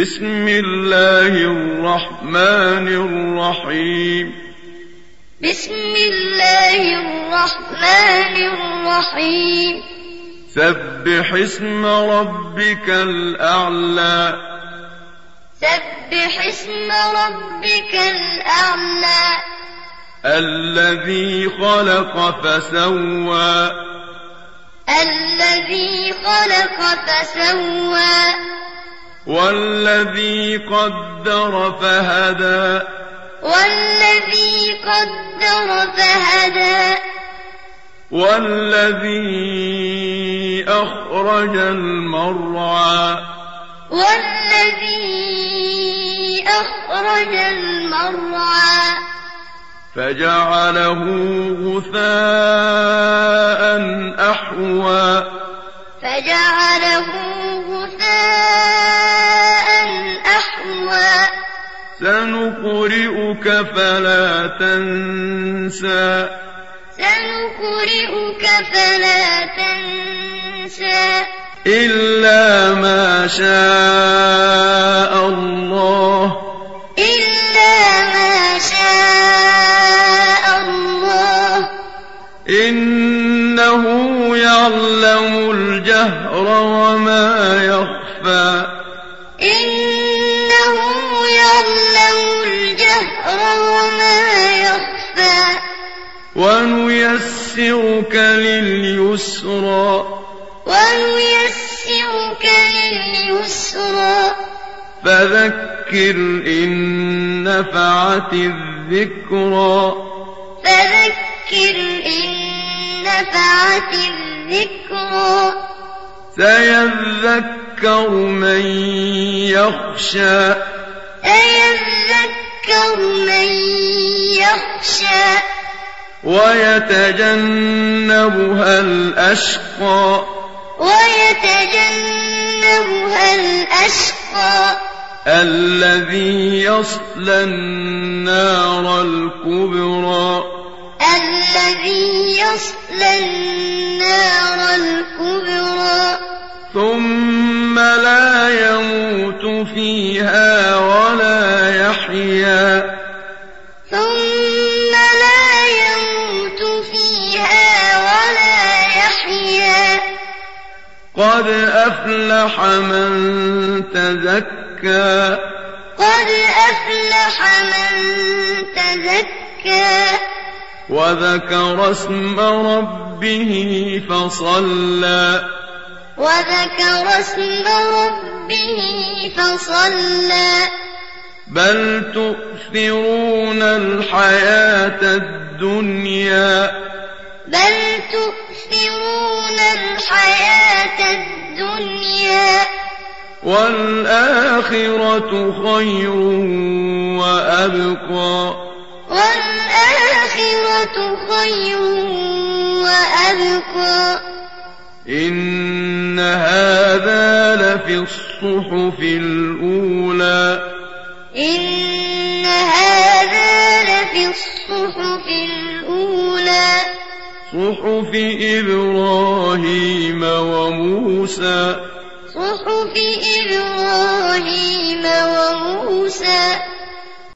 بسم الله الرحمن الرحيم. بسم الله الرحمن الرحيم. سبح اسم ربك الأعلى. سبح اسم ربك الأعلى. الذي خلق فسوى. الذي خلق فسوى. والذي قدر فهدى. والذي قدر فهدى. والذي أخرج المرعى. والذي أخرج المرعى. فجعله غثاء أحوى. فجعله سنقرئك فلا تنسى. سنقرئك فلا تنسى. إلا ما شاء الله. إلا ما شاء الله. إنه يعلم الجهر وما يخفى. إنه ونيسرك لليسرى ونيسرك لليسرى فذكر إن نفعت الذكرى فذكر إن نفعت الذكرى سيذكر من يخشى سيذكر من يخشى ويتجنبها الأشقى. ويتجنبها الأشقى. الذي يصلى النار الكبرى. الذي يصلى النار الكبرى. ثم لا يموت فيها قد أفلح من تزكى قد أفلح من تزكى وذكر اسم ربه فصلى وذكر اسم ربه فصلى بل تؤثرون الحياة الدنيا بل تؤثرون الحياة الدنيا. والآخرة خير وأبقى. والآخرة خير وأبقى. إن هذا لفي الصحف الأولى. إن هذا إبراهيم وموسى. صحف إبراهيم وموسى.